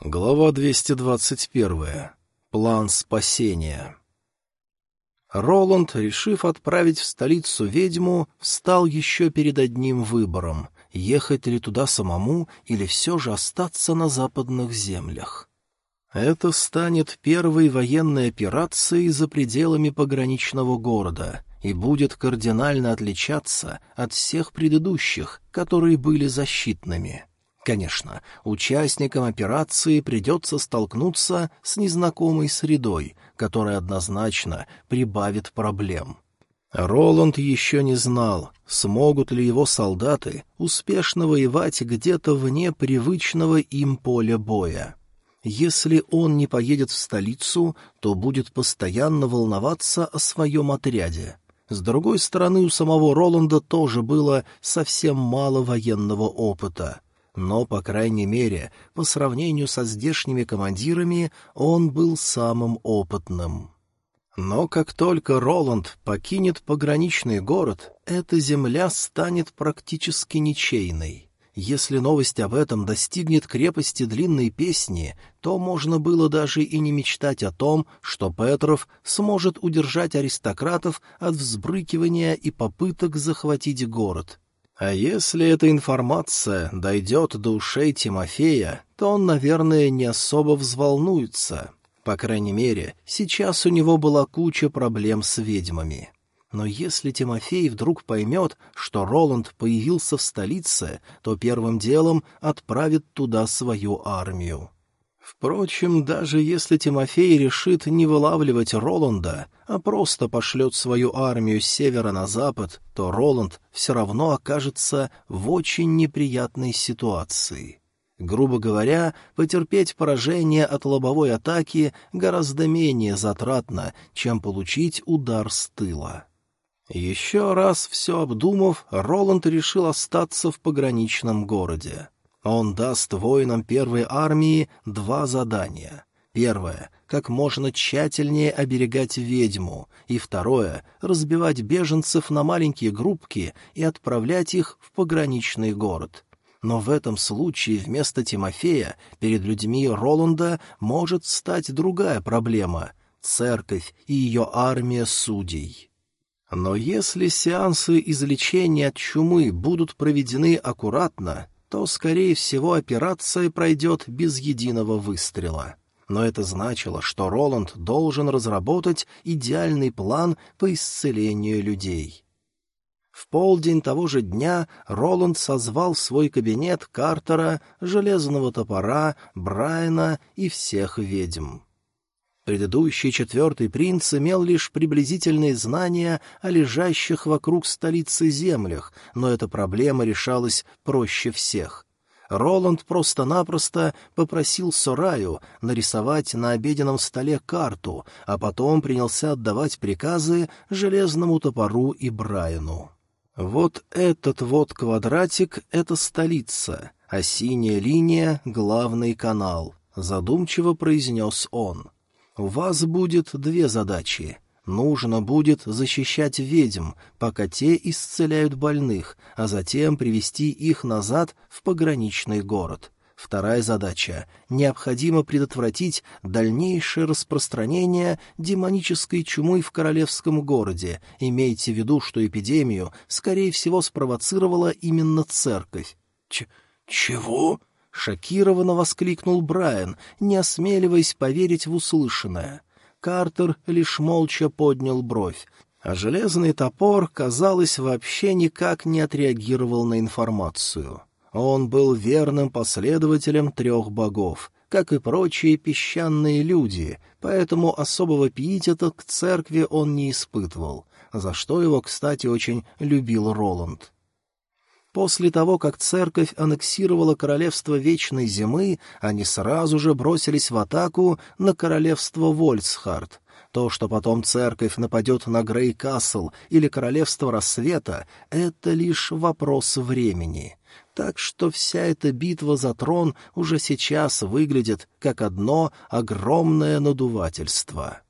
Глава 221. План спасения. Роланд, решив отправить в столицу ведьму, встал еще перед одним выбором — ехать ли туда самому или все же остаться на западных землях. Это станет первой военной операцией за пределами пограничного города и будет кардинально отличаться от всех предыдущих, которые были защитными — Конечно, участникам операции придется столкнуться с незнакомой средой, которая однозначно прибавит проблем. Роланд еще не знал, смогут ли его солдаты успешно воевать где-то вне привычного им поля боя. Если он не поедет в столицу, то будет постоянно волноваться о своем отряде. С другой стороны, у самого Роланда тоже было совсем мало военного опыта — но, по крайней мере, по сравнению со здешними командирами, он был самым опытным. Но как только Роланд покинет пограничный город, эта земля станет практически ничейной. Если новость об этом достигнет крепости длинной песни, то можно было даже и не мечтать о том, что Петров сможет удержать аристократов от взбрыкивания и попыток захватить город — а если эта информация дойдет до ушей Тимофея, то он, наверное, не особо взволнуется. По крайней мере, сейчас у него была куча проблем с ведьмами. Но если Тимофей вдруг поймет, что Роланд появился в столице, то первым делом отправит туда свою армию. Впрочем, даже если Тимофей решит не вылавливать Роланда, а просто пошлет свою армию с севера на запад, то Роланд все равно окажется в очень неприятной ситуации. Грубо говоря, потерпеть поражение от лобовой атаки гораздо менее затратно, чем получить удар с тыла. Еще раз все обдумав, Роланд решил остаться в пограничном городе. Он даст воинам первой армии два задания. Первое — как можно тщательнее оберегать ведьму, и второе — разбивать беженцев на маленькие группки и отправлять их в пограничный город. Но в этом случае вместо Тимофея перед людьми Роланда может стать другая проблема — церковь и ее армия судей. Но если сеансы излечения от чумы будут проведены аккуратно, то, скорее всего, операция пройдет без единого выстрела. Но это значило, что Роланд должен разработать идеальный план по исцелению людей. В полдень того же дня Роланд созвал в свой кабинет Картера, Железного топора, Брайана и всех ведьм. Предыдущий четвертый принц имел лишь приблизительные знания о лежащих вокруг столицы землях, но эта проблема решалась проще всех. Роланд просто-напросто попросил Сораю нарисовать на обеденном столе карту, а потом принялся отдавать приказы железному топору и Брайану. Вот этот вот квадратик — это столица, а синяя линия — главный канал, — задумчиво произнес он. — у вас будет две задачи. Нужно будет защищать ведьм, пока те исцеляют больных, а затем привести их назад в пограничный город. Вторая задача — необходимо предотвратить дальнейшее распространение демонической чумы в королевском городе. Имейте в виду, что эпидемию, скорее всего, спровоцировала именно церковь. Ч «Чего?» Шокированно воскликнул Брайан, не осмеливаясь поверить в услышанное. Картер лишь молча поднял бровь, а железный топор, казалось, вообще никак не отреагировал на информацию. Он был верным последователем трех богов, как и прочие песчаные люди, поэтому особого пиетета к церкви он не испытывал, за что его, кстати, очень любил Роланд. После того, как церковь аннексировала королевство Вечной Зимы, они сразу же бросились в атаку на королевство Вольцхард. То, что потом церковь нападет на Грей-Касл или королевство Рассвета, — это лишь вопрос времени. Так что вся эта битва за трон уже сейчас выглядит как одно огромное надувательство.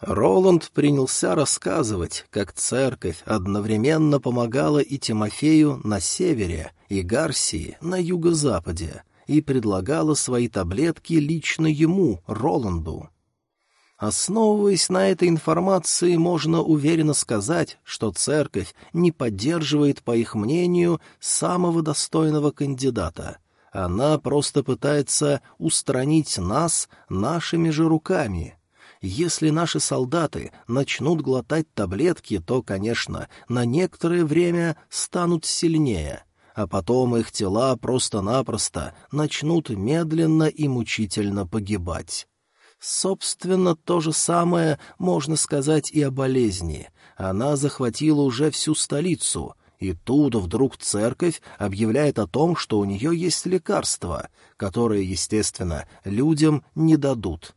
Роланд принялся рассказывать, как церковь одновременно помогала и Тимофею на севере, и Гарсии на юго-западе, и предлагала свои таблетки лично ему, Роланду. Основываясь на этой информации, можно уверенно сказать, что церковь не поддерживает, по их мнению, самого достойного кандидата. Она просто пытается устранить нас нашими же руками. Если наши солдаты начнут глотать таблетки, то, конечно, на некоторое время станут сильнее, а потом их тела просто-напросто начнут медленно и мучительно погибать. Собственно, то же самое можно сказать и о болезни. Она захватила уже всю столицу, и тут вдруг церковь объявляет о том, что у нее есть лекарство, которое, естественно, людям не дадут.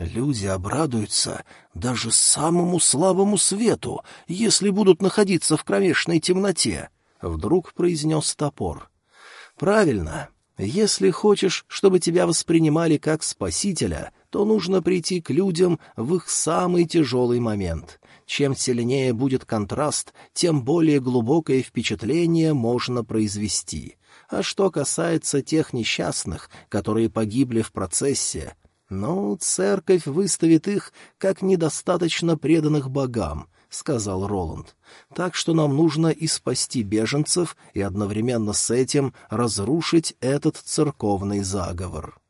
Люди обрадуются даже самому слабому свету, если будут находиться в кромешной темноте, — вдруг произнес топор. — Правильно. Если хочешь, чтобы тебя воспринимали как спасителя, то нужно прийти к людям в их самый тяжелый момент. Чем сильнее будет контраст, тем более глубокое впечатление можно произвести. А что касается тех несчастных, которые погибли в процессе, ну, церковь выставит их как недостаточно преданных богам, — сказал Роланд. «Так что нам нужно и спасти беженцев, и одновременно с этим разрушить этот церковный заговор».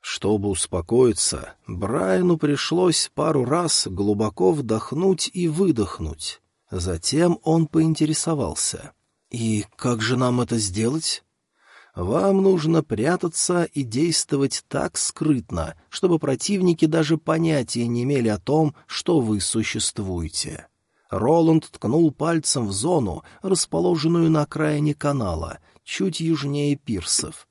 Чтобы успокоиться, Брайану пришлось пару раз глубоко вдохнуть и выдохнуть. Затем он поинтересовался. «И как же нам это сделать?» «Вам нужно прятаться и действовать так скрытно, чтобы противники даже понятия не имели о том, что вы существуете». Роланд ткнул пальцем в зону, расположенную на окраине канала, чуть южнее пирсов.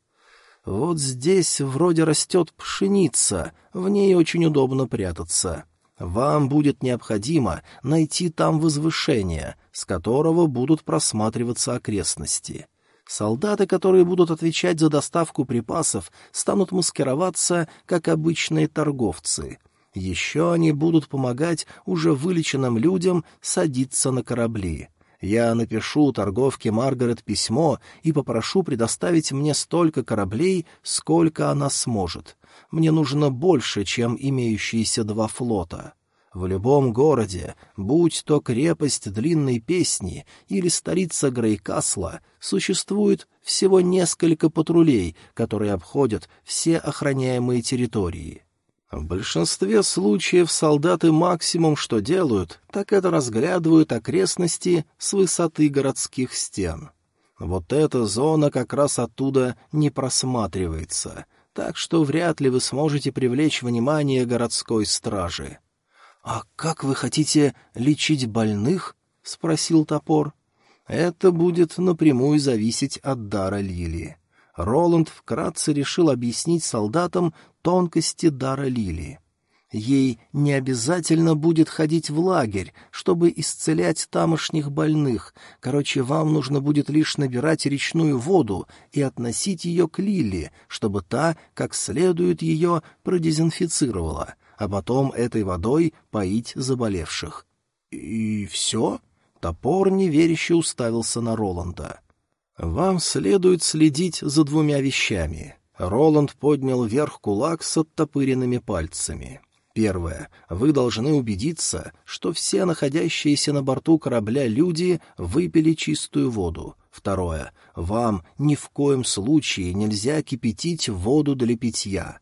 Вот здесь вроде растет пшеница, в ней очень удобно прятаться. Вам будет необходимо найти там возвышение, с которого будут просматриваться окрестности. Солдаты, которые будут отвечать за доставку припасов, станут маскироваться, как обычные торговцы. Еще они будут помогать уже вылеченным людям садиться на корабли. Я напишу торговке Маргарет письмо и попрошу предоставить мне столько кораблей, сколько она сможет. Мне нужно больше, чем имеющиеся два флота. В любом городе, будь то крепость длинной песни или столица Грейкасла, существует всего несколько патрулей, которые обходят все охраняемые территории. В большинстве случаев солдаты максимум что делают, так это разглядывают окрестности с высоты городских стен. Вот эта зона как раз оттуда не просматривается, так что вряд ли вы сможете привлечь внимание городской стражи. — А как вы хотите лечить больных? — спросил топор. — Это будет напрямую зависеть от дара Лилии. Роланд вкратце решил объяснить солдатам тонкости дара Лили. Ей не обязательно будет ходить в лагерь, чтобы исцелять тамошних больных. Короче, вам нужно будет лишь набирать речную воду и относить ее к Лили, чтобы та как следует ее продезинфицировала, а потом этой водой поить заболевших. — И все? Топор неверяще уставился на Роланда. «Вам следует следить за двумя вещами». Роланд поднял вверх кулак с оттопыренными пальцами. Первое. Вы должны убедиться, что все находящиеся на борту корабля люди выпили чистую воду. Второе. Вам ни в коем случае нельзя кипятить воду для питья.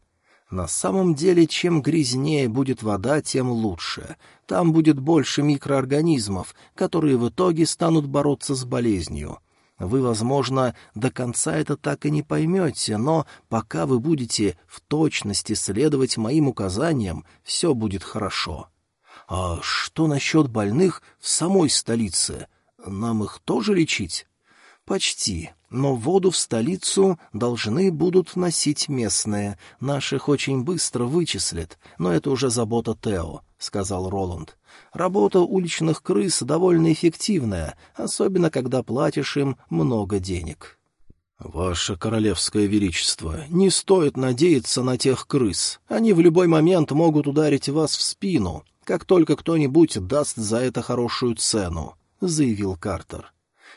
На самом деле, чем грязнее будет вода, тем лучше. Там будет больше микроорганизмов, которые в итоге станут бороться с болезнью. Вы, возможно, до конца это так и не поймете, но пока вы будете в точности следовать моим указаниям, все будет хорошо. А что насчет больных в самой столице? Нам их тоже лечить? Почти, но воду в столицу должны будут носить местные. Наших очень быстро вычислят, но это уже забота Тео, — сказал Роланд. Работа уличных крыс довольно эффективная, особенно когда платишь им много денег. «Ваше королевское величество, не стоит надеяться на тех крыс. Они в любой момент могут ударить вас в спину, как только кто-нибудь даст за это хорошую цену», — заявил Картер.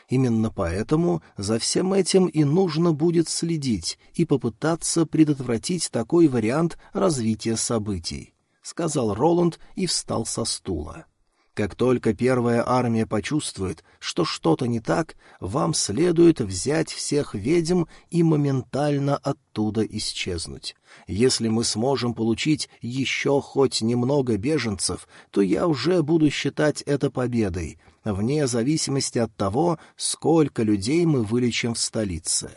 Именно поэтому за всем этим и нужно будет следить и попытаться предотвратить такой вариант развития событий, — сказал Роланд и встал со стула. Как только первая армия почувствует, что что-то не так, вам следует взять всех ведьм и моментально оттуда исчезнуть. Если мы сможем получить еще хоть немного беженцев, то я уже буду считать это победой, вне зависимости от того, сколько людей мы вылечим в столице.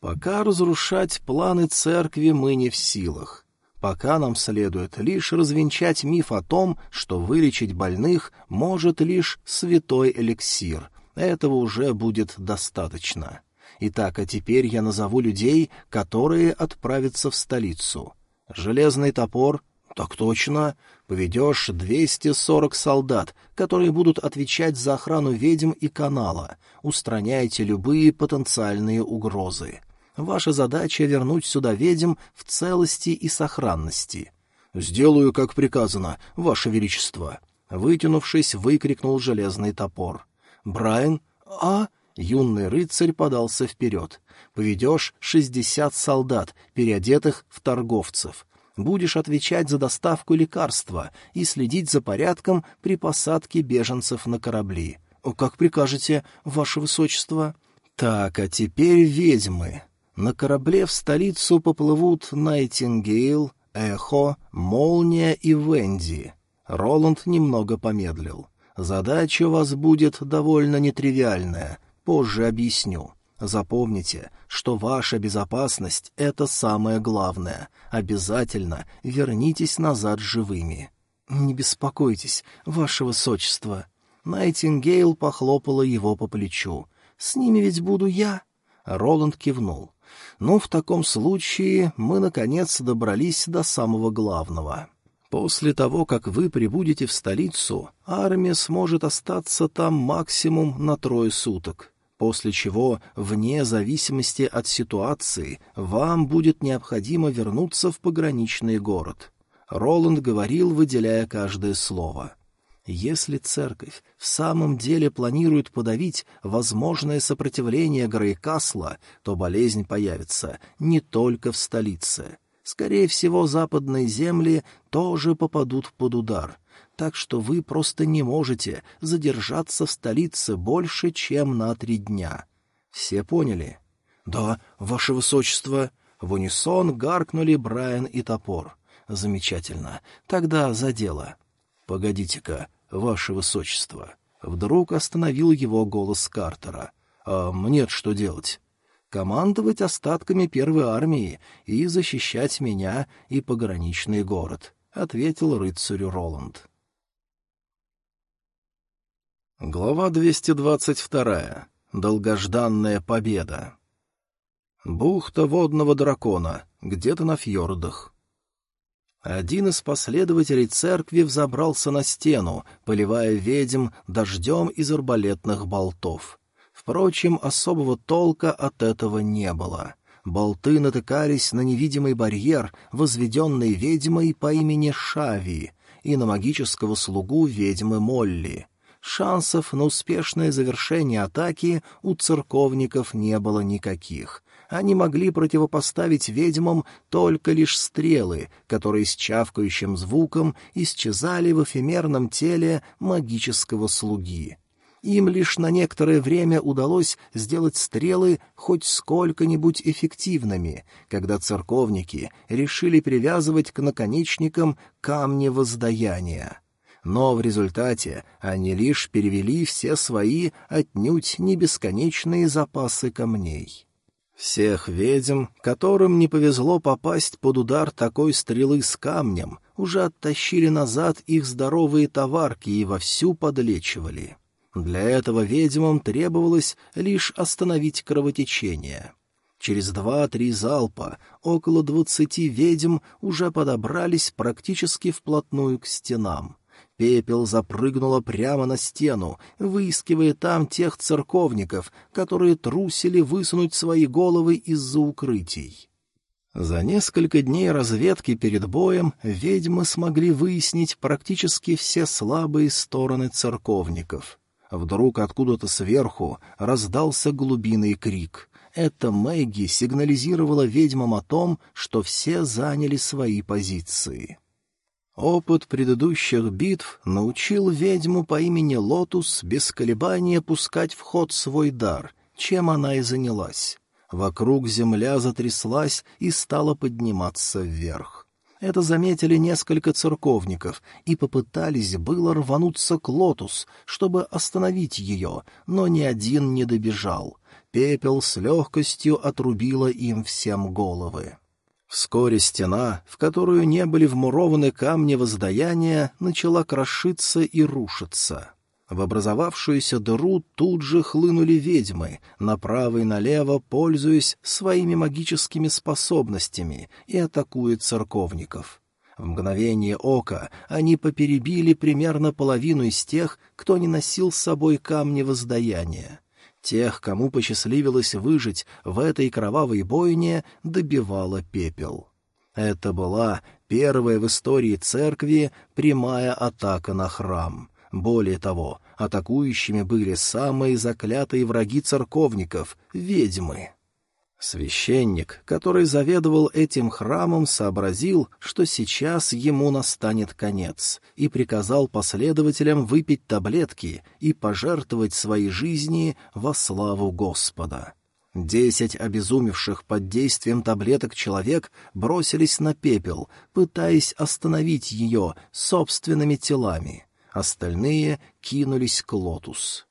Пока разрушать планы церкви мы не в силах. Пока нам следует лишь развенчать миф о том, что вылечить больных может лишь святой эликсир. Этого уже будет достаточно. Итак, а теперь я назову людей, которые отправятся в столицу. Железный топор «Так точно. Поведешь 240 солдат, которые будут отвечать за охрану ведьм и канала. Устраняйте любые потенциальные угрозы. Ваша задача — вернуть сюда ведьм в целости и сохранности. «Сделаю, как приказано, Ваше Величество!» Вытянувшись, выкрикнул железный топор. «Брайан? А?» Юный рыцарь подался вперед. «Поведешь шестьдесят солдат, переодетых в торговцев. Будешь отвечать за доставку лекарства и следить за порядком при посадке беженцев на корабли. Как прикажете, Ваше Высочество?» «Так, а теперь ведьмы. На корабле в столицу поплывут Найтингейл, Эхо, Молния и Венди. Роланд немного помедлил. Задача у вас будет довольно нетривиальная, позже объясню. Запомните, что ваша безопасность — это самое главное. Обязательно вернитесь назад живыми. Не беспокойтесь, ваше высочество. Найтингейл похлопала его по плечу. С ними ведь буду я. Роланд кивнул. Ну, в таком случае мы, наконец, добрались до самого главного. После того, как вы прибудете в столицу, армия сможет остаться там максимум на трое суток, после чего, вне зависимости от ситуации, вам будет необходимо вернуться в пограничный город. Роланд говорил, выделяя каждое слово. Если церковь в самом деле планирует подавить возможное сопротивление Грейкасла, то болезнь появится не только в столице. Скорее всего, западные земли тоже попадут под удар, так что вы просто не можете задержаться в столице больше, чем на три дня. Все поняли? — Да, ваше высочество. В унисон гаркнули Брайан и топор. — Замечательно. Тогда за дело. — Погодите-ка, ваше высочество. Вдруг остановил его голос Картера. «А мне что делать?» «Командовать остатками первой армии и защищать меня и пограничный город», — ответил рыцарю Роланд. Глава 222. Долгожданная победа. Бухта водного дракона, где-то на фьордах. Один из последователей церкви взобрался на стену, поливая ведьм дождем из арбалетных болтов. Впрочем, особого толка от этого не было. Болты натыкались на невидимый барьер, возведенный ведьмой по имени Шави, и на магического слугу ведьмы Молли. Шансов на успешное завершение атаки у церковников не было никаких, они могли противопоставить ведьмам только лишь стрелы, которые с чавкающим звуком исчезали в эфемерном теле магического слуги. Им лишь на некоторое время удалось сделать стрелы хоть сколько-нибудь эффективными, когда церковники решили привязывать к наконечникам камни воздаяния. Но в результате они лишь перевели все свои отнюдь не бесконечные запасы камней. Всех ведьм, которым не повезло попасть под удар такой стрелы с камнем, уже оттащили назад их здоровые товарки и вовсю подлечивали. Для этого ведьмам требовалось лишь остановить кровотечение. Через два-три залпа около двадцати ведьм уже подобрались практически вплотную к стенам. Пепел запрыгнула прямо на стену, выискивая там тех церковников, которые трусили высунуть свои головы из-за укрытий. За несколько дней разведки перед боем ведьмы смогли выяснить практически все слабые стороны церковников. Вдруг откуда-то сверху раздался глубинный крик. Это Мэгги сигнализировала ведьмам о том, что все заняли свои позиции. Опыт предыдущих битв научил ведьму по имени Лотус без колебания пускать в ход свой дар, чем она и занялась. Вокруг земля затряслась и стала подниматься вверх. Это заметили несколько церковников и попытались было рвануться к Лотус, чтобы остановить ее, но ни один не добежал. Пепел с легкостью отрубила им всем головы. Вскоре стена, в которую не были вмурованы камни воздаяния, начала крошиться и рушиться. В образовавшуюся дыру тут же хлынули ведьмы, направо и налево пользуясь своими магическими способностями и атакуя церковников. В мгновение ока они поперебили примерно половину из тех, кто не носил с собой камни воздаяния. Тех, кому посчастливилось выжить в этой кровавой бойне, добивала пепел. Это была первая в истории церкви прямая атака на храм — более того, атакующими были самые заклятые враги церковников — ведьмы. Священник, который заведовал этим храмом, сообразил, что сейчас ему настанет конец, и приказал последователям выпить таблетки и пожертвовать свои жизни во славу Господа. Десять обезумевших под действием таблеток человек бросились на Пепел, пытаясь остановить ее собственными телами — остальные кинулись к Лотус.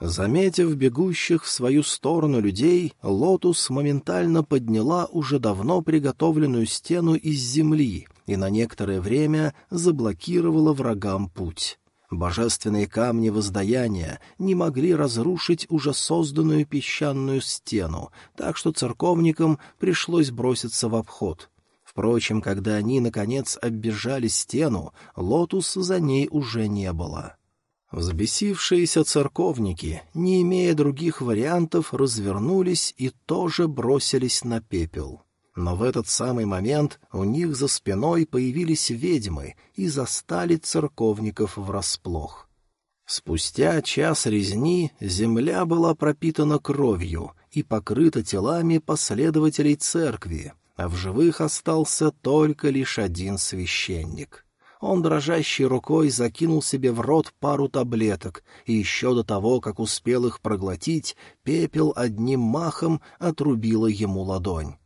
Заметив бегущих в свою сторону людей, Лотус моментально подняла уже давно приготовленную стену из земли и на некоторое время заблокировала врагам путь. Божественные камни воздаяния не могли разрушить уже созданную песчаную стену, так что церковникам пришлось броситься в обход — Впрочем, когда они, наконец, оббежали стену, Лотус за ней уже не было. Взбесившиеся церковники, не имея других вариантов, развернулись и тоже бросились на Пепел. Но в этот самый момент у них за спиной появились ведьмы и застали церковников врасплох. Спустя час резни земля была пропитана кровью и покрыта телами последователей церкви, а в живых остался только лишь один священник. Он дрожащей рукой закинул себе в рот пару таблеток, и еще до того, как успел их проглотить, пепел одним махом отрубила ему ладонь.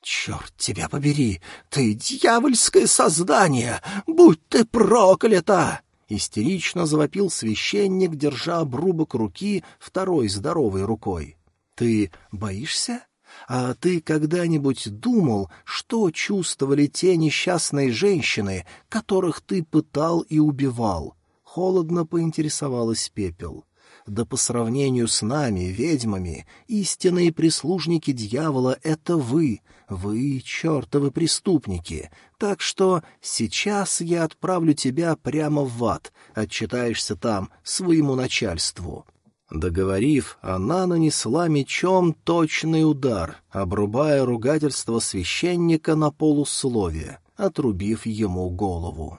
«Черт тебя побери! Ты дьявольское создание! Будь ты проклята!» Истерично завопил священник, держа обрубок руки второй здоровой рукой. «Ты боишься?» А ты когда-нибудь думал, что чувствовали те несчастные женщины, которых ты пытал и убивал? Холодно поинтересовалась Пепел. Да по сравнению с нами, ведьмами, истинные прислужники дьявола — это вы, вы чертовы преступники. Так что сейчас я отправлю тебя прямо в ад, отчитаешься там своему начальству. Договорив, она нанесла мечом точный удар, обрубая ругательство священника на полусловие, отрубив ему голову.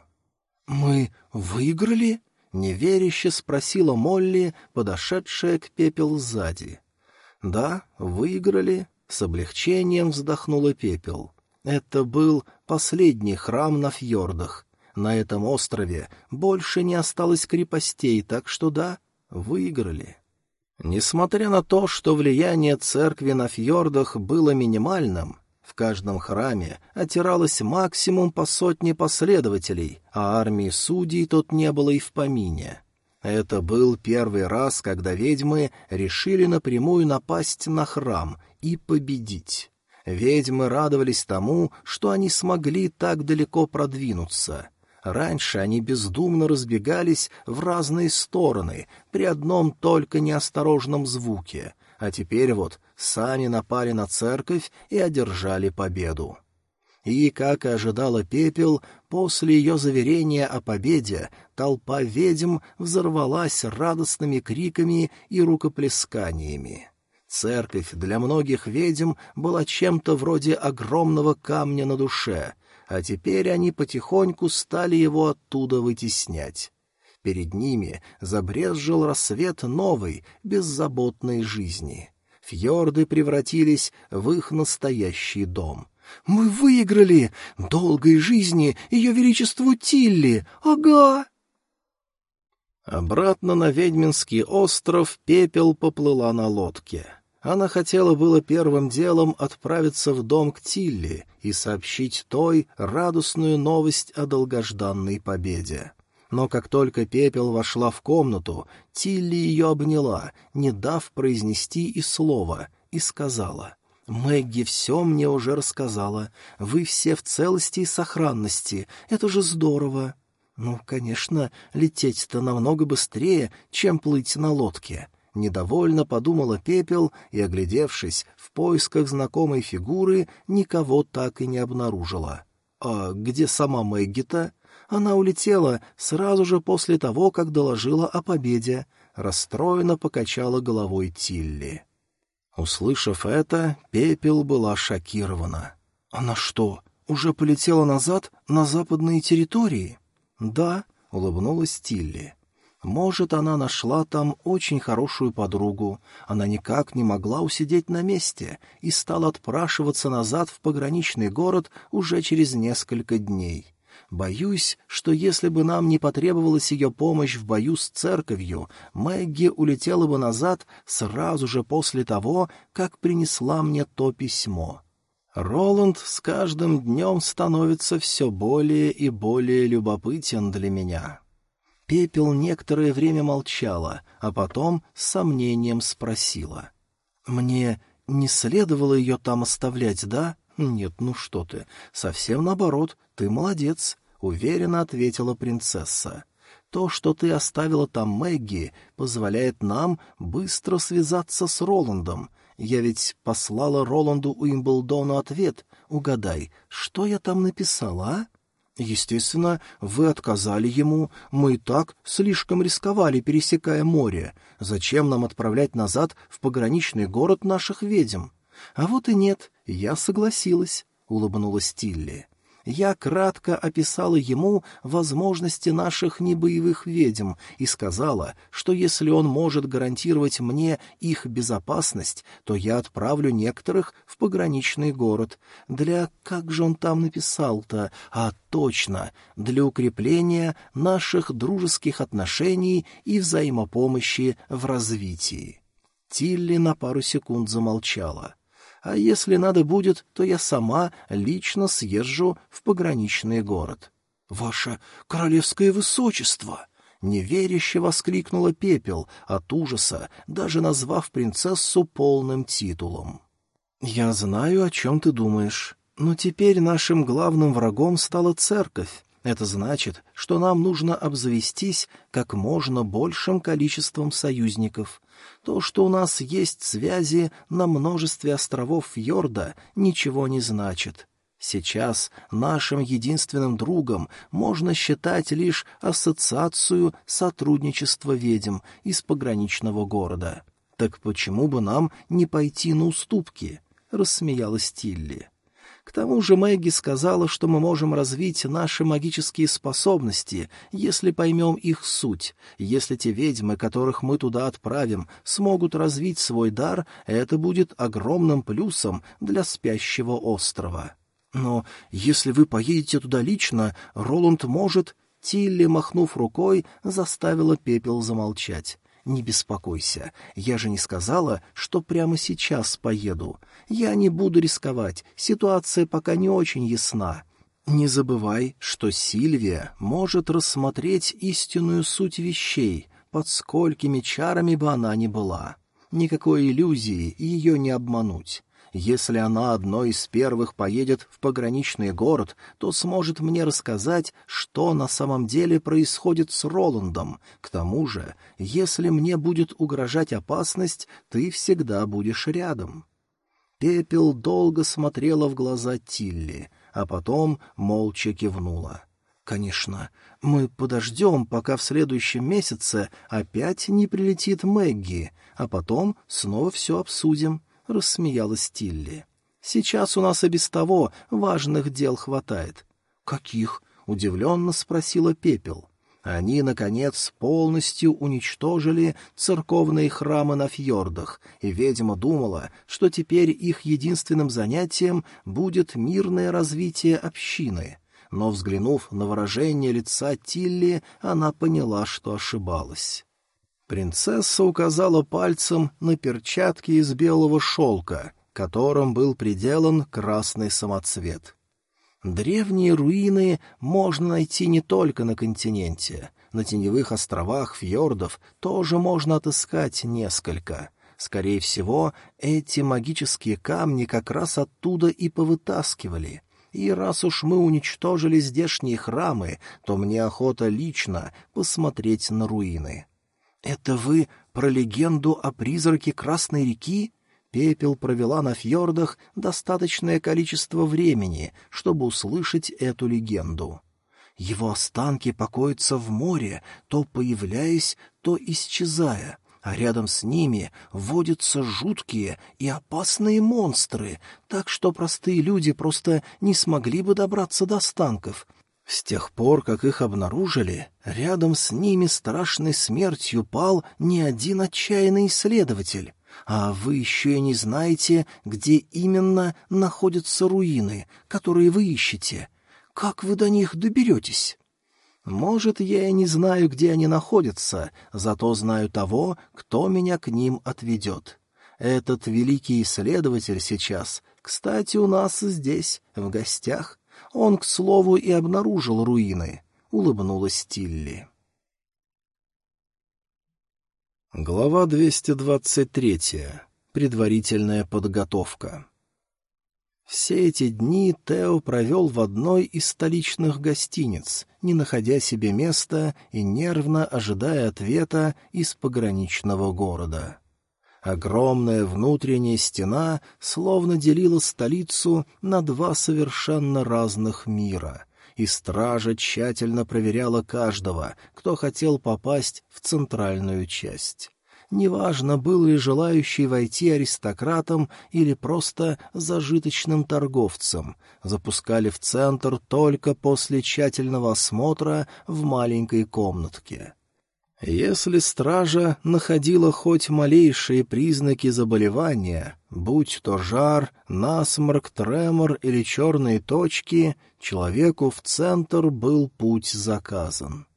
«Мы выиграли?» — неверяще спросила Молли, подошедшая к пепел сзади. «Да, выиграли», — с облегчением вздохнула пепел. «Это был последний храм на фьордах. На этом острове больше не осталось крепостей, так что да, выиграли». Несмотря на то, что влияние церкви на фьордах было минимальным, в каждом храме отиралось максимум по сотне последователей, а армии судей тут не было и в помине. Это был первый раз, когда ведьмы решили напрямую напасть на храм и победить. Ведьмы радовались тому, что они смогли так далеко продвинуться — Раньше они бездумно разбегались в разные стороны при одном только неосторожном звуке, а теперь вот сами напали на церковь и одержали победу. И, как и ожидала Пепел, после ее заверения о победе толпа ведьм взорвалась радостными криками и рукоплесканиями. Церковь для многих ведьм была чем-то вроде огромного камня на душе, а теперь они потихоньку стали его оттуда вытеснять. Перед ними забрезжил рассвет новой, беззаботной жизни. Фьорды превратились в их настоящий дом. «Мы выиграли! Долгой жизни Ее Величеству Тилли! Ага!» Обратно на Ведьминский остров пепел поплыла на лодке. Она хотела было первым делом отправиться в дом к Тилли и сообщить той радостную новость о долгожданной победе. Но как только пепел вошла в комнату, Тилли ее обняла, не дав произнести и слова, и сказала — «Мэгги все мне уже рассказала. Вы все в целости и сохранности. Это же здорово!» Ну, конечно, лететь-то намного быстрее, чем плыть на лодке. Недовольно подумала Пепел и, оглядевшись в поисках знакомой фигуры, никого так и не обнаружила. А где сама Мэгги-то? Она улетела сразу же после того, как доложила о победе. Расстроенно покачала головой Тилли. Услышав это, Пепел была шокирована. «Она что, уже полетела назад на западные территории?» «Да», — улыбнулась Тилли. «Может, она нашла там очень хорошую подругу. Она никак не могла усидеть на месте и стала отпрашиваться назад в пограничный город уже через несколько дней. Боюсь, что если бы нам не потребовалась ее помощь в бою с церковью, Мэгги улетела бы назад сразу же после того, как принесла мне то письмо». Роланд с каждым днем становится все более и более любопытен для меня. Пепел некоторое время молчала, а потом с сомнением спросила. «Мне не следовало ее там оставлять, да?» «Нет, ну что ты, совсем наоборот, ты молодец», — уверенно ответила принцесса. «То, что ты оставила там Мэгги, позволяет нам быстро связаться с Роландом, я ведь послала Роланду Уимблдону ответ. Угадай, что я там написала, а? Естественно, вы отказали ему. Мы и так слишком рисковали, пересекая море. Зачем нам отправлять назад в пограничный город наших ведьм? А вот и нет, я согласилась, — улыбнулась Тилли я кратко описала ему возможности наших небоевых ведьм и сказала, что если он может гарантировать мне их безопасность, то я отправлю некоторых в пограничный город. Для... как же он там написал-то? А, точно, для укрепления наших дружеских отношений и взаимопомощи в развитии. Тилли на пару секунд замолчала а если надо будет, то я сама лично съезжу в пограничный город. — Ваше королевское высочество! — неверяще воскликнула Пепел от ужаса, даже назвав принцессу полным титулом. — Я знаю, о чем ты думаешь, но теперь нашим главным врагом стала церковь. Это значит, что нам нужно обзавестись как можно большим количеством союзников. То, что у нас есть связи на множестве островов Фьорда, ничего не значит. Сейчас нашим единственным другом можно считать лишь ассоциацию сотрудничества ведьм из пограничного города. Так почему бы нам не пойти на уступки? — рассмеялась Тилли. К тому же Мэгги сказала, что мы можем развить наши магические способности, если поймем их суть. Если те ведьмы, которых мы туда отправим, смогут развить свой дар, это будет огромным плюсом для спящего острова. Но если вы поедете туда лично, Роланд может... Тилли, махнув рукой, заставила пепел замолчать. «Не беспокойся, я же не сказала, что прямо сейчас поеду. Я не буду рисковать, ситуация пока не очень ясна. Не забывай, что Сильвия может рассмотреть истинную суть вещей, под сколькими чарами бы она ни была. Никакой иллюзии ее не обмануть. Если она одной из первых поедет в пограничный город, то сможет мне рассказать, что на самом деле происходит с Роландом. К тому же, если мне будет угрожать опасность, ты всегда будешь рядом». Пепел долго смотрела в глаза Тилли, а потом молча кивнула. «Конечно, мы подождем, пока в следующем месяце опять не прилетит Мэгги, а потом снова все обсудим — рассмеялась Тилли. «Сейчас у нас и без того важных дел хватает». «Каких?» — удивленно спросила Пепел. Они, наконец, полностью уничтожили церковные храмы на фьордах, и ведьма думала, что теперь их единственным занятием будет мирное развитие общины. Но, взглянув на выражение лица Тилли, она поняла, что ошибалась. Принцесса указала пальцем на перчатки из белого шелка, которым был приделан красный самоцвет. Древние руины можно найти не только на континенте. На теневых островах фьордов тоже можно отыскать несколько. Скорее всего, эти магические камни как раз оттуда и повытаскивали. И раз уж мы уничтожили здешние храмы, то мне охота лично посмотреть на руины. — Это вы про легенду о призраке Красной реки? Пепел провела на фьордах достаточное количество времени, чтобы услышать эту легенду. Его останки покоятся в море, то появляясь, то исчезая, а рядом с ними водятся жуткие и опасные монстры, так что простые люди просто не смогли бы добраться до останков. С тех пор, как их обнаружили, рядом с ними страшной смертью пал не один отчаянный исследователь. А вы еще и не знаете, где именно находятся руины, которые вы ищете. Как вы до них доберетесь? Может, я и не знаю, где они находятся, зато знаю того, кто меня к ним отведет. Этот великий исследователь сейчас, кстати, у нас здесь, в гостях. Он, к слову, и обнаружил руины, — улыбнулась Тилли. Глава 223. Предварительная подготовка. Все эти дни Тео провел в одной из столичных гостиниц, не находя себе места и нервно ожидая ответа из пограничного города. Огромная внутренняя стена словно делила столицу на два совершенно разных мира — и стража тщательно проверяла каждого, кто хотел попасть в центральную часть. Неважно, был ли желающий войти аристократом или просто зажиточным торговцем, запускали в центр только после тщательного осмотра в маленькой комнатке. Если стража находила хоть малейшие признаки заболевания, будь то жар, насморк, тремор или черные точки, человеку в центр был путь заказан.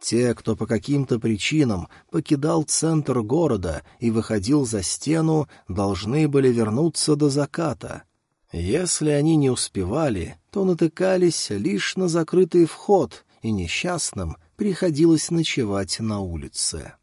Те, кто по каким-то причинам покидал центр города и выходил за стену, должны были вернуться до заката. Если они не успевали, то натыкались лишь на закрытый вход, и несчастным приходилось ночевать на улице.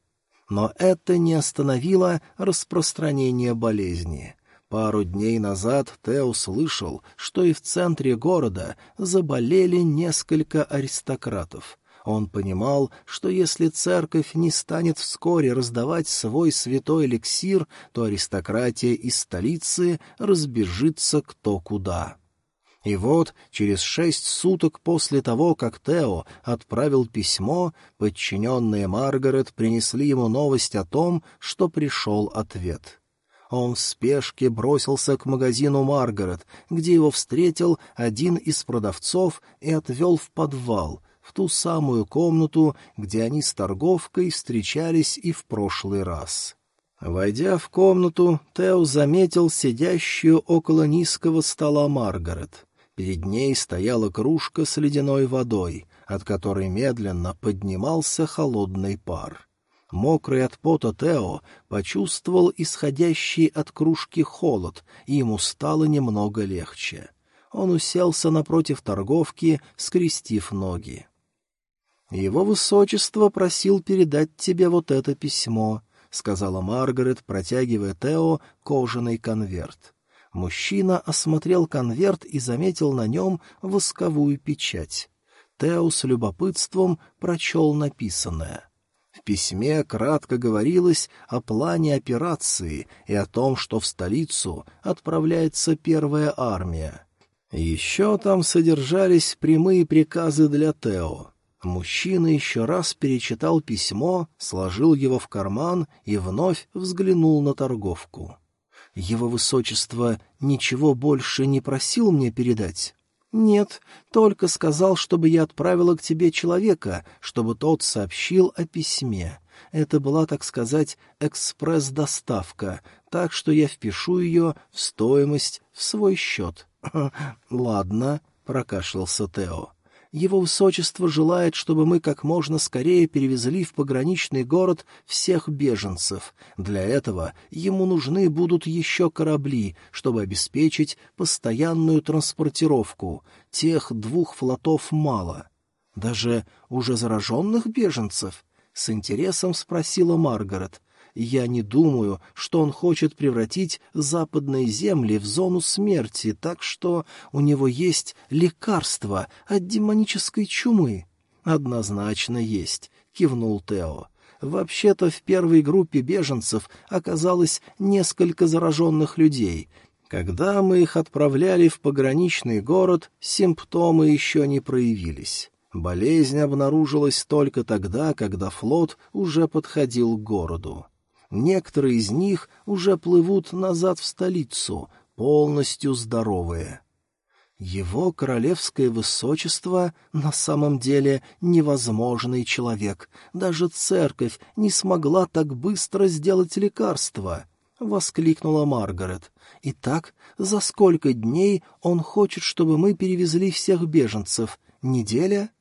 Но это не остановило распространение болезни. Пару дней назад Тео слышал, что и в центре города заболели несколько аристократов. Он понимал, что если церковь не станет вскоре раздавать свой святой эликсир, то аристократия из столицы разбежится кто куда. И вот, через шесть суток после того, как Тео отправил письмо, подчиненные Маргарет принесли ему новость о том, что пришел ответ. Он в спешке бросился к магазину Маргарет, где его встретил один из продавцов и отвел в подвал, в ту самую комнату, где они с торговкой встречались и в прошлый раз. Войдя в комнату, Тео заметил сидящую около низкого стола Маргарет. Перед ней стояла кружка с ледяной водой, от которой медленно поднимался холодный пар. Мокрый от пота Тео почувствовал исходящий от кружки холод, и ему стало немного легче. Он уселся напротив торговки, скрестив ноги. «Его высочество просил передать тебе вот это письмо», — сказала Маргарет, протягивая Тео кожаный конверт. Мужчина осмотрел конверт и заметил на нем восковую печать. Тео с любопытством прочел написанное. В письме кратко говорилось о плане операции и о том, что в столицу отправляется первая армия. Еще там содержались прямые приказы для Тео. Мужчина еще раз перечитал письмо, сложил его в карман и вновь взглянул на торговку. Его высочество ничего больше не просил мне передать? «Нет, только сказал, чтобы я отправила к тебе человека, чтобы тот сообщил о письме. Это была, так сказать, экспресс-доставка, так что я впишу ее в стоимость в свой счет». «Ладно», — прокашлялся Тео. Его высочество желает, чтобы мы как можно скорее перевезли в пограничный город всех беженцев. Для этого ему нужны будут еще корабли, чтобы обеспечить постоянную транспортировку. Тех двух флотов мало. Даже уже зараженных беженцев? С интересом спросила Маргарет. Я не думаю, что он хочет превратить западные земли в зону смерти, так что у него есть лекарство от демонической чумы. Однозначно есть, кивнул Тео. Вообще-то в первой группе беженцев оказалось несколько зараженных людей. Когда мы их отправляли в пограничный город, симптомы еще не проявились. Болезнь обнаружилась только тогда, когда флот уже подходил к городу. Некоторые из них уже плывут назад в столицу, полностью здоровые. Его королевское высочество на самом деле невозможный человек. Даже церковь не смогла так быстро сделать лекарство, — воскликнула Маргарет. «Итак, за сколько дней он хочет, чтобы мы перевезли всех беженцев? Неделя?»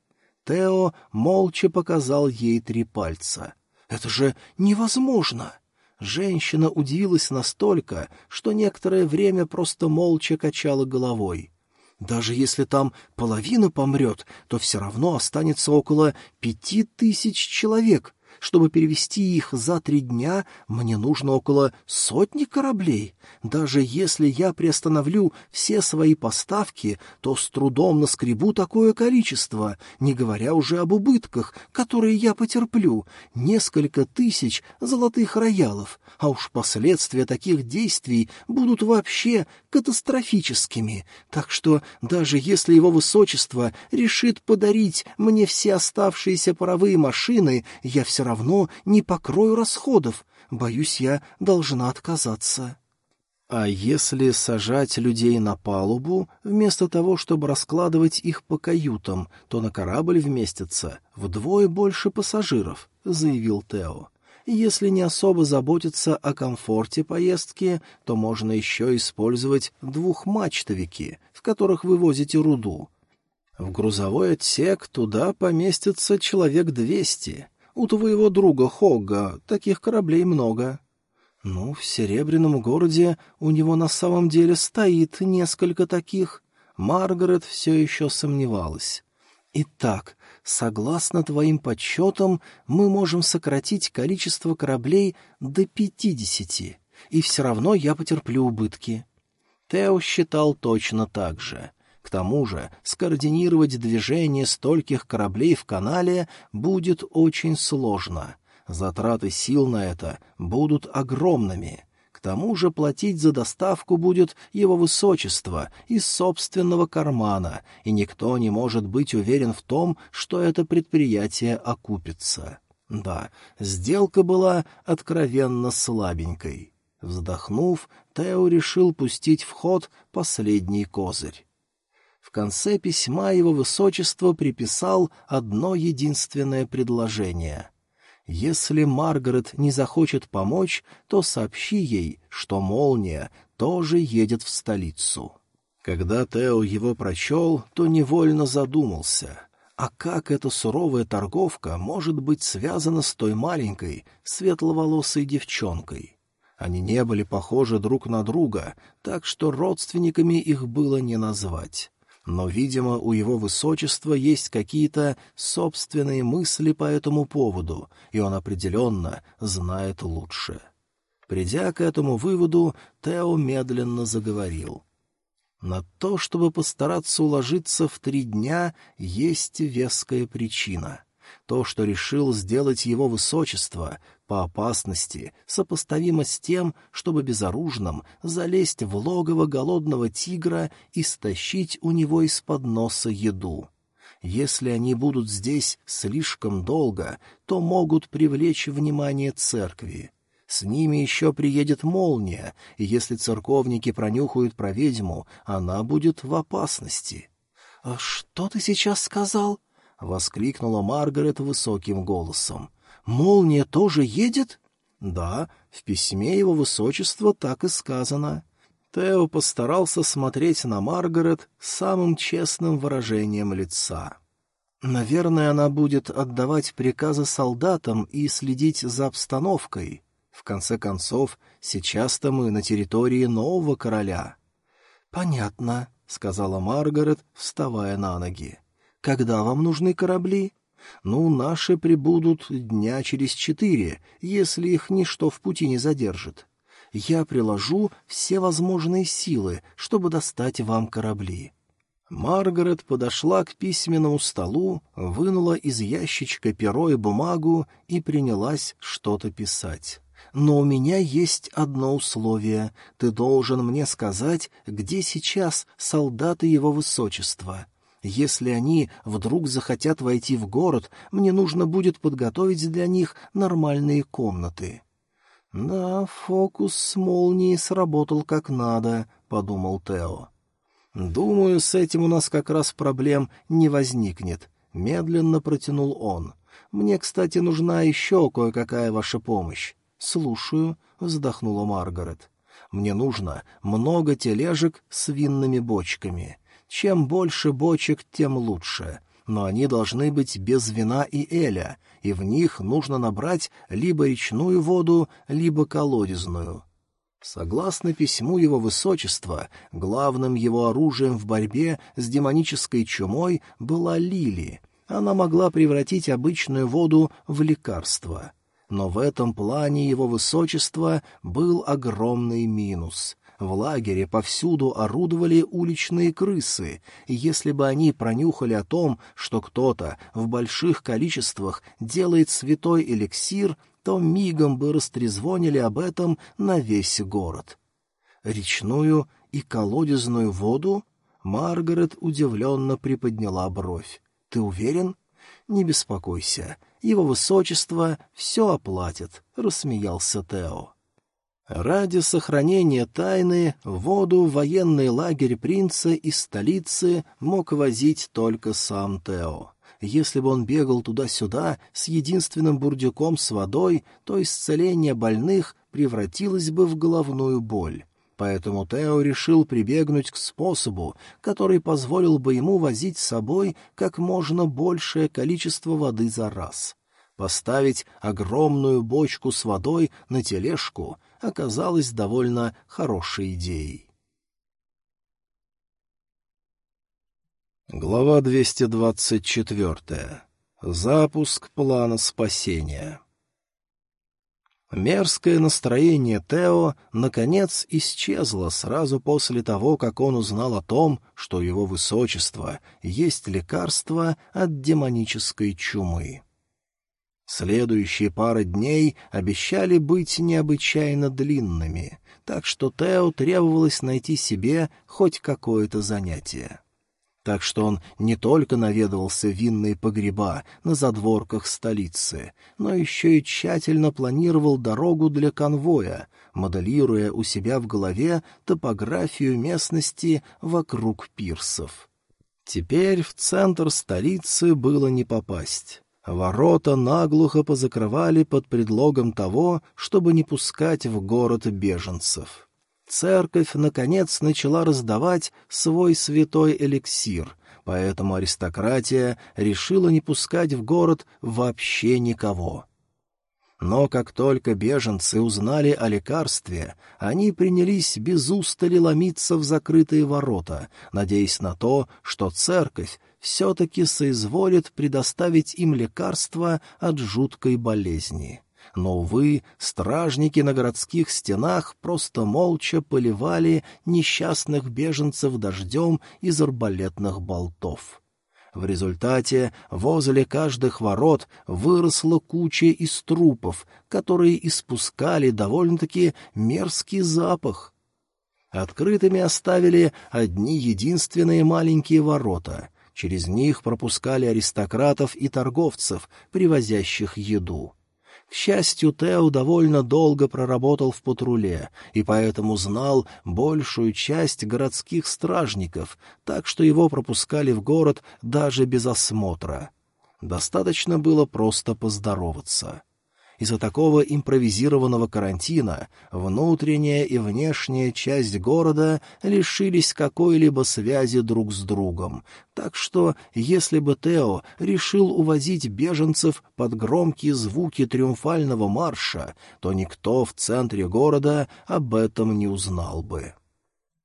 Тео молча показал ей три пальца. «Это же невозможно!» Женщина удивилась настолько, что некоторое время просто молча качала головой. Даже если там половина помрет, то все равно останется около пяти тысяч человек. Чтобы перевести их за три дня, мне нужно около сотни кораблей. Даже если я приостановлю все свои поставки, то с трудом наскребу такое количество, не говоря уже об убытках, которые я потерплю. Несколько тысяч золотых роялов, а уж последствия таких действий будут вообще катастрофическими. Так что даже если его высочество решит подарить мне все оставшиеся паровые машины, я все равно не покрою расходов. Боюсь, я должна отказаться. А если сажать людей на палубу, вместо того, чтобы раскладывать их по каютам, то на корабль вместится вдвое больше пассажиров, — заявил Тео. Если не особо заботиться о комфорте поездки, то можно еще использовать двухмачтовики, в которых вы возите руду. В грузовой отсек туда поместится человек двести, у твоего друга Хогга таких кораблей много. Ну, в Серебряном городе у него на самом деле стоит несколько таких. Маргарет все еще сомневалась. Итак, согласно твоим подсчетам, мы можем сократить количество кораблей до пятидесяти, и все равно я потерплю убытки. Тео считал точно так же. К тому же скоординировать движение стольких кораблей в канале будет очень сложно. Затраты сил на это будут огромными. К тому же платить за доставку будет его высочество из собственного кармана, и никто не может быть уверен в том, что это предприятие окупится. Да, сделка была откровенно слабенькой. Вздохнув, Тео решил пустить в ход последний козырь. В конце письма его высочество приписал одно единственное предложение. «Если Маргарет не захочет помочь, то сообщи ей, что молния тоже едет в столицу». Когда Тео его прочел, то невольно задумался — а как эта суровая торговка может быть связана с той маленькой, светловолосой девчонкой? Они не были похожи друг на друга, так что родственниками их было не назвать но, видимо, у его высочества есть какие-то собственные мысли по этому поводу, и он определенно знает лучше. Придя к этому выводу, Тео медленно заговорил. На то, чтобы постараться уложиться в три дня, есть веская причина — то, что решил сделать его высочество, по опасности сопоставимо с тем, чтобы безоружным залезть в логово голодного тигра и стащить у него из-под носа еду. Если они будут здесь слишком долго, то могут привлечь внимание церкви. С ними еще приедет молния, и если церковники пронюхают про ведьму, она будет в опасности. «А «Что ты сейчас сказал?» — воскликнула Маргарет высоким голосом. «Молния тоже едет?» «Да, в письме его высочества так и сказано». Тео постарался смотреть на Маргарет самым честным выражением лица. «Наверное, она будет отдавать приказы солдатам и следить за обстановкой. В конце концов, сейчас-то мы на территории нового короля». «Понятно», — сказала Маргарет, вставая на ноги. «Когда вам нужны корабли?» «Ну, наши прибудут дня через четыре, если их ничто в пути не задержит. Я приложу все возможные силы, чтобы достать вам корабли». Маргарет подошла к письменному столу, вынула из ящичка перо и бумагу и принялась что-то писать. «Но у меня есть одно условие. Ты должен мне сказать, где сейчас солдаты его высочества. Если они вдруг захотят войти в город, мне нужно будет подготовить для них нормальные комнаты». «Да, фокус с молнией сработал как надо», — подумал Тео. «Думаю, с этим у нас как раз проблем не возникнет», — медленно протянул он. «Мне, кстати, нужна еще кое-какая ваша помощь». «Слушаю», — вздохнула Маргарет. «Мне нужно много тележек с винными бочками. Чем больше бочек, тем лучше. Но они должны быть без вина и эля, и в них нужно набрать либо речную воду, либо колодезную. Согласно письму его высочества, главным его оружием в борьбе с демонической чумой была лили. Она могла превратить обычную воду в лекарство. Но в этом плане его высочества был огромный минус. В лагере повсюду орудовали уличные крысы, и если бы они пронюхали о том, что кто-то в больших количествах делает святой эликсир, то мигом бы растрезвонили об этом на весь город. Речную и колодезную воду? Маргарет удивленно приподняла бровь. «Ты уверен?» «Не беспокойся, его высочество все оплатит», — рассмеялся Тео. Ради сохранения тайны воду в военный лагерь принца из столицы мог возить только сам Тео. Если бы он бегал туда-сюда с единственным бурдюком с водой, то исцеление больных превратилось бы в головную боль. Поэтому Тео решил прибегнуть к способу, который позволил бы ему возить с собой как можно большее количество воды за раз. Поставить огромную бочку с водой на тележку — оказалась довольно хорошей идеей. Глава 224. Запуск плана спасения. Мерзкое настроение Тео, наконец, исчезло сразу после того, как он узнал о том, что его высочество есть лекарство от демонической чумы. Следующие пары дней обещали быть необычайно длинными, так что Тео требовалось найти себе хоть какое-то занятие. Так что он не только наведывался в винные погреба на задворках столицы, но еще и тщательно планировал дорогу для конвоя, моделируя у себя в голове топографию местности вокруг пирсов. Теперь в центр столицы было не попасть. Ворота наглухо позакрывали под предлогом того, чтобы не пускать в город беженцев. Церковь, наконец, начала раздавать свой святой эликсир, поэтому аристократия решила не пускать в город вообще никого. Но как только беженцы узнали о лекарстве, они принялись без устали ломиться в закрытые ворота, надеясь на то, что церковь все-таки соизволит предоставить им лекарство от жуткой болезни. Но, увы, стражники на городских стенах просто молча поливали несчастных беженцев дождем из арбалетных болтов. В результате возле каждых ворот выросла куча из трупов, которые испускали довольно-таки мерзкий запах. Открытыми оставили одни единственные маленькие ворота — Через них пропускали аристократов и торговцев, привозящих еду. К счастью, Тео довольно долго проработал в патруле и поэтому знал большую часть городских стражников, так что его пропускали в город даже без осмотра. Достаточно было просто поздороваться. Из-за такого импровизированного карантина внутренняя и внешняя часть города лишились какой-либо связи друг с другом, так что если бы Тео решил увозить беженцев под громкие звуки триумфального марша, то никто в центре города об этом не узнал бы.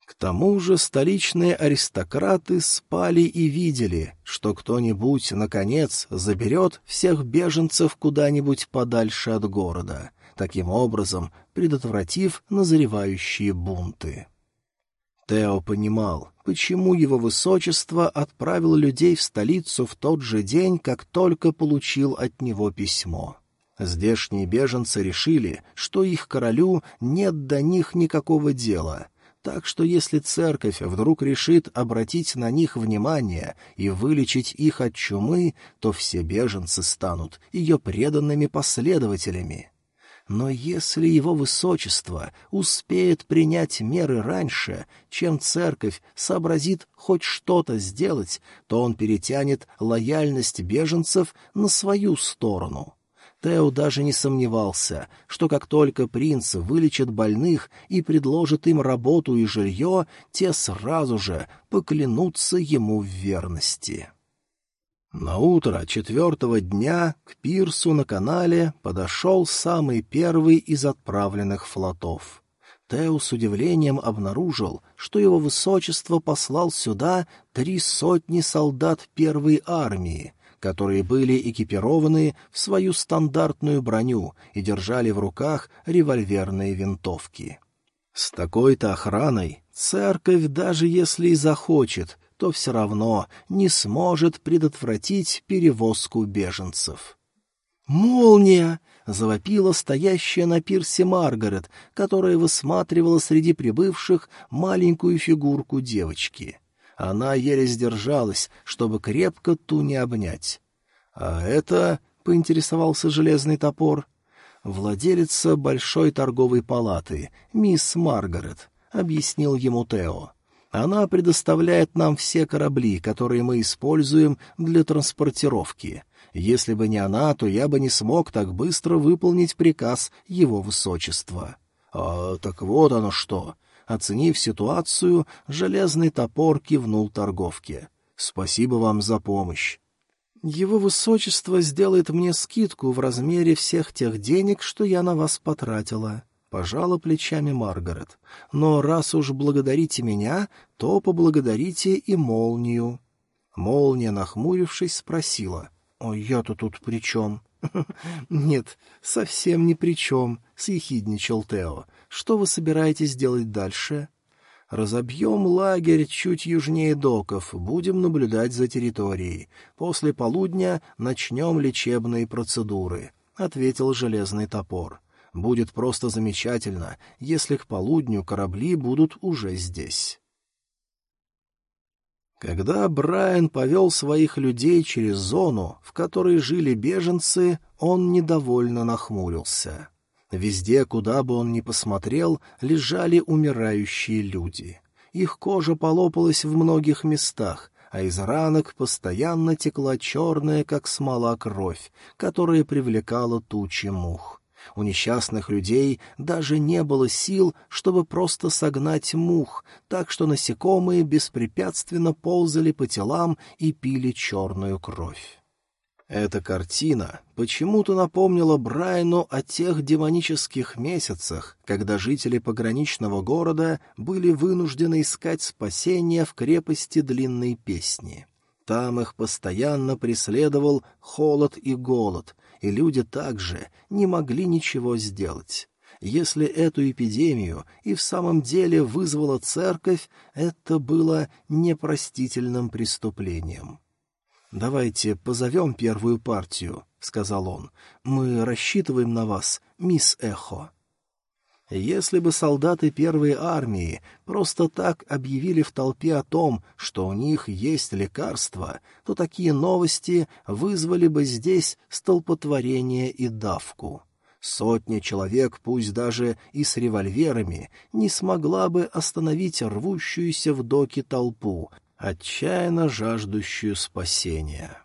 К тому же столичные аристократы спали и видели, что кто-нибудь, наконец, заберет всех беженцев куда-нибудь подальше от города, таким образом предотвратив назревающие бунты. Тео понимал, почему его высочество отправил людей в столицу в тот же день, как только получил от него письмо. Здешние беженцы решили, что их королю нет до них никакого дела — так что если церковь вдруг решит обратить на них внимание и вылечить их от чумы, то все беженцы станут ее преданными последователями. Но если его высочество успеет принять меры раньше, чем церковь сообразит хоть что-то сделать, то он перетянет лояльность беженцев на свою сторону. Тео даже не сомневался, что как только принц вылечит больных и предложит им работу и жилье, те сразу же поклянутся ему в верности. На утро четвертого дня к пирсу на канале подошел самый первый из отправленных флотов. Тео с удивлением обнаружил, что его высочество послал сюда три сотни солдат первой армии, которые были экипированы в свою стандартную броню и держали в руках револьверные винтовки. С такой-то охраной церковь, даже если и захочет, то все равно не сможет предотвратить перевозку беженцев. «Молния!» — завопила стоящая на пирсе Маргарет, которая высматривала среди прибывших маленькую фигурку девочки. Она еле сдержалась, чтобы крепко ту не обнять. «А это...» — поинтересовался железный топор. «Владелица большой торговой палаты, мисс Маргарет», — объяснил ему Тео. «Она предоставляет нам все корабли, которые мы используем для транспортировки. Если бы не она, то я бы не смог так быстро выполнить приказ его высочества». «А так вот оно что!» Оценив ситуацию, железный топор кивнул торговке. «Спасибо вам за помощь». «Его высочество сделает мне скидку в размере всех тех денег, что я на вас потратила», — пожала плечами Маргарет. «Но раз уж благодарите меня, то поблагодарите и молнию». Молния, нахмурившись, спросила. «Ой, я-то тут при чем?» «Нет, совсем ни при чем», — съехидничал Тео. Что вы собираетесь делать дальше? Разобьем лагерь чуть южнее доков, будем наблюдать за территорией. После полудня начнем лечебные процедуры, — ответил железный топор. Будет просто замечательно, если к полудню корабли будут уже здесь. Когда Брайан повел своих людей через зону, в которой жили беженцы, он недовольно нахмурился. Везде, куда бы он ни посмотрел, лежали умирающие люди. Их кожа полопалась в многих местах, а из ранок постоянно текла черная, как смола, кровь, которая привлекала тучи мух. У несчастных людей даже не было сил, чтобы просто согнать мух, так что насекомые беспрепятственно ползали по телам и пили черную кровь. Эта картина почему-то напомнила Брайану о тех демонических месяцах, когда жители пограничного города были вынуждены искать спасения в крепости Длинной Песни. Там их постоянно преследовал холод и голод, и люди также не могли ничего сделать. Если эту эпидемию и в самом деле вызвала церковь, это было непростительным преступлением. «Давайте позовем первую партию», — сказал он. «Мы рассчитываем на вас, мисс Эхо». Если бы солдаты первой армии просто так объявили в толпе о том, что у них есть лекарства, то такие новости вызвали бы здесь столпотворение и давку. Сотня человек, пусть даже и с револьверами, не смогла бы остановить рвущуюся в доки толпу, отчаянно жаждущую спасения.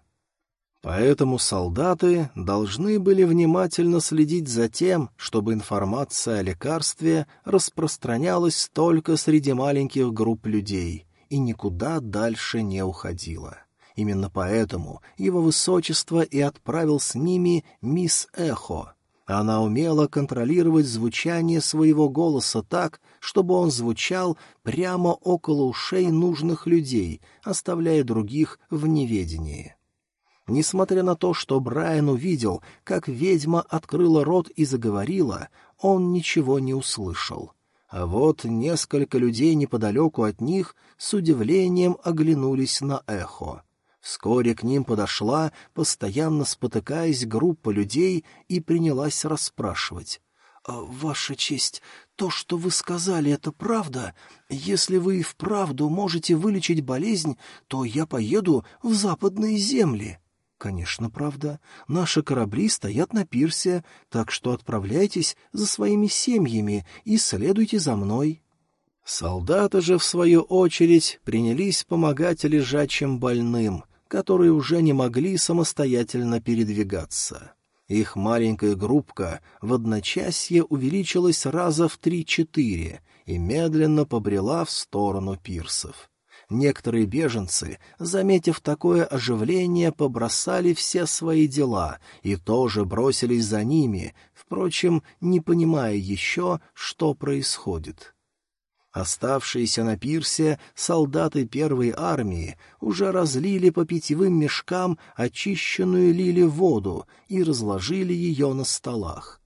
Поэтому солдаты должны были внимательно следить за тем, чтобы информация о лекарстве распространялась только среди маленьких групп людей и никуда дальше не уходила. Именно поэтому его высочество и отправил с ними мисс Эхо. Она умела контролировать звучание своего голоса так, чтобы он звучал прямо около ушей нужных людей, оставляя других в неведении. Несмотря на то, что Брайан увидел, как ведьма открыла рот и заговорила, он ничего не услышал. А вот несколько людей неподалеку от них с удивлением оглянулись на эхо. Вскоре к ним подошла, постоянно спотыкаясь, группа людей и принялась расспрашивать. «А, «Ваша честь, то, что вы сказали, это правда? Если вы и вправду можете вылечить болезнь, то я поеду в западные земли». «Конечно, правда. Наши корабли стоят на пирсе, так что отправляйтесь за своими семьями и следуйте за мной». Солдаты же, в свою очередь, принялись помогать лежачим больным, которые уже не могли самостоятельно передвигаться. Их маленькая группка в одночасье увеличилась раза в три-четыре и медленно побрела в сторону пирсов. Некоторые беженцы, заметив такое оживление, побросали все свои дела и тоже бросились за ними, впрочем, не понимая еще, что происходит. Оставшиеся на пирсе солдаты первой армии уже разлили по питьевым мешкам очищенную лили воду и разложили ее на столах.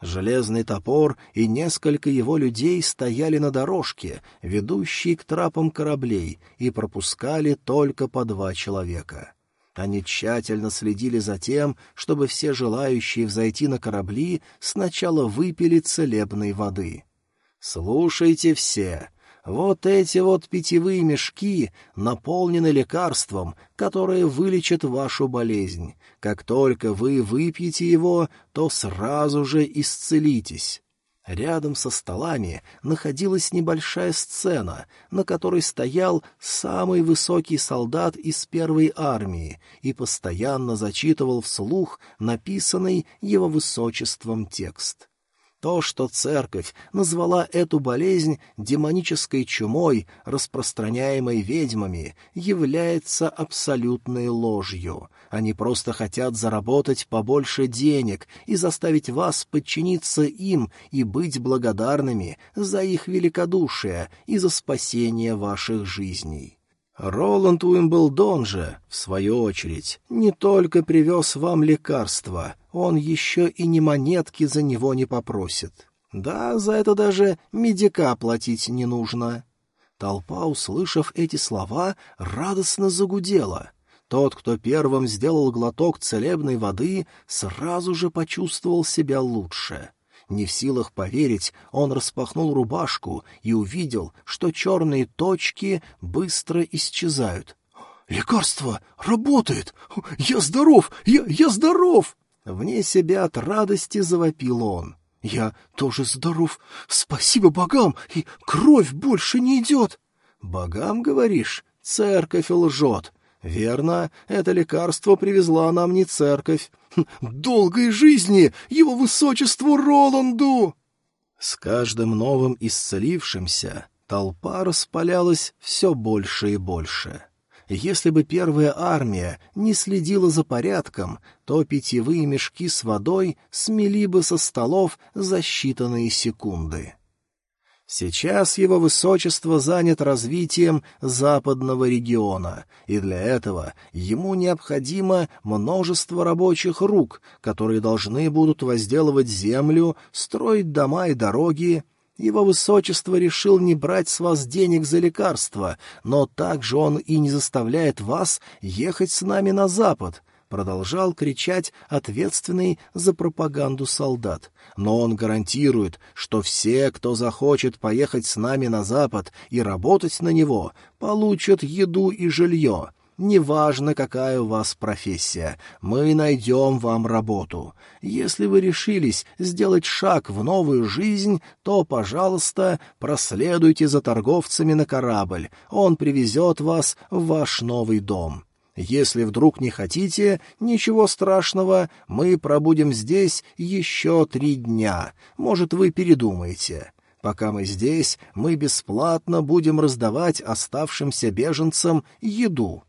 Железный топор и несколько его людей стояли на дорожке, ведущей к трапам кораблей, и пропускали только по два человека. Они тщательно следили за тем, чтобы все желающие взойти на корабли сначала выпили целебной воды. «Слушайте все!» Вот эти вот питьевые мешки наполнены лекарством, которое вылечит вашу болезнь. Как только вы выпьете его, то сразу же исцелитесь. Рядом со столами находилась небольшая сцена, на которой стоял самый высокий солдат из первой армии и постоянно зачитывал вслух написанный его высочеством текст. То, что церковь назвала эту болезнь демонической чумой, распространяемой ведьмами, является абсолютной ложью. Они просто хотят заработать побольше денег и заставить вас подчиниться им и быть благодарными за их великодушие и за спасение ваших жизней. Роланд Уимблдон же, в свою очередь, не только привез вам лекарства, он еще и ни монетки за него не попросит. Да, за это даже медика платить не нужно. Толпа, услышав эти слова, радостно загудела. Тот, кто первым сделал глоток целебной воды, сразу же почувствовал себя лучше — не в силах поверить, он распахнул рубашку и увидел, что черные точки быстро исчезают. «Лекарство работает! Я здоров! Я, я здоров!» Вне себя от радости завопил он. «Я тоже здоров! Спасибо богам! И кровь больше не идет!» «Богам, говоришь? Церковь лжет!» «Верно, это лекарство привезла нам не церковь. Долгой жизни его высочеству Роланду!» С каждым новым исцелившимся толпа распалялась все больше и больше. Если бы первая армия не следила за порядком, то питьевые мешки с водой смели бы со столов за считанные секунды. Сейчас его высочество занят развитием западного региона, и для этого ему необходимо множество рабочих рук, которые должны будут возделывать землю, строить дома и дороги. Его высочество решил не брать с вас денег за лекарства, но также он и не заставляет вас ехать с нами на запад, продолжал кричать ответственный за пропаганду солдат. Но он гарантирует, что все, кто захочет поехать с нами на запад и работать на него, получат еду и жилье. Неважно, какая у вас профессия, мы найдем вам работу. Если вы решились сделать шаг в новую жизнь, то, пожалуйста, проследуйте за торговцами на корабль, он привезет вас в ваш новый дом. Если вдруг не хотите, ничего страшного, мы пробудем здесь еще три дня. Может, вы передумаете. Пока мы здесь, мы бесплатно будем раздавать оставшимся беженцам еду.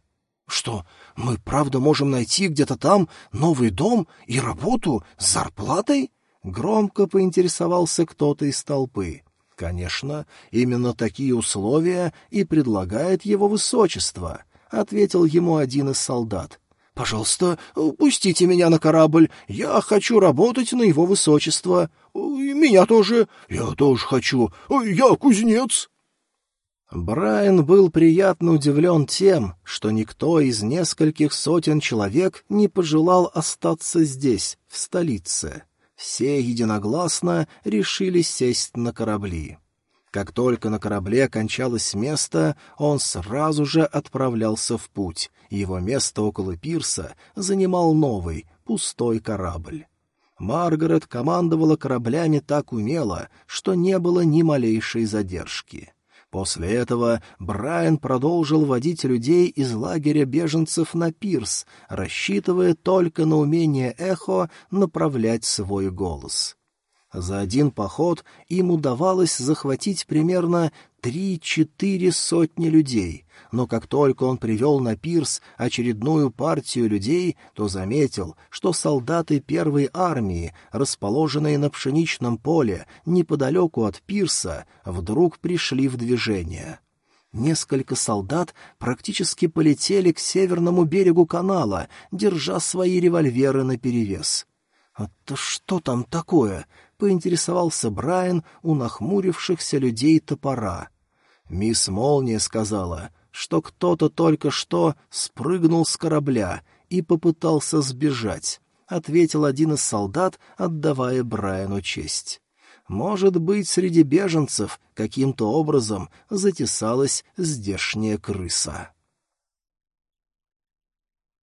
Что, мы правда можем найти где-то там новый дом и работу с зарплатой? Громко поинтересовался кто-то из толпы. Конечно, именно такие условия и предлагает его высочество, ответил ему один из солдат. «Пожалуйста, пустите меня на корабль. Я хочу работать на его высочество. Меня тоже. Я тоже хочу. Я кузнец». Брайан был приятно удивлен тем, что никто из нескольких сотен человек не пожелал остаться здесь, в столице. Все единогласно решили сесть на корабли. Как только на корабле кончалось место, он сразу же отправлялся в путь, его место около пирса занимал новый, пустой корабль. Маргарет командовала кораблями так умело, что не было ни малейшей задержки. После этого Брайан продолжил водить людей из лагеря беженцев на пирс, рассчитывая только на умение эхо направлять свой голос. За один поход им удавалось захватить примерно три-четыре сотни людей, но как только он привел на пирс очередную партию людей, то заметил, что солдаты первой армии, расположенные на пшеничном поле неподалеку от пирса, вдруг пришли в движение. Несколько солдат практически полетели к северному берегу канала, держа свои револьверы наперевес. «Это что там такое?» — поинтересовался Брайан у нахмурившихся людей топора. Мисс Молния сказала, что кто-то только что спрыгнул с корабля и попытался сбежать, — ответил один из солдат, отдавая Брайану честь. Может быть, среди беженцев каким-то образом затесалась здешняя крыса.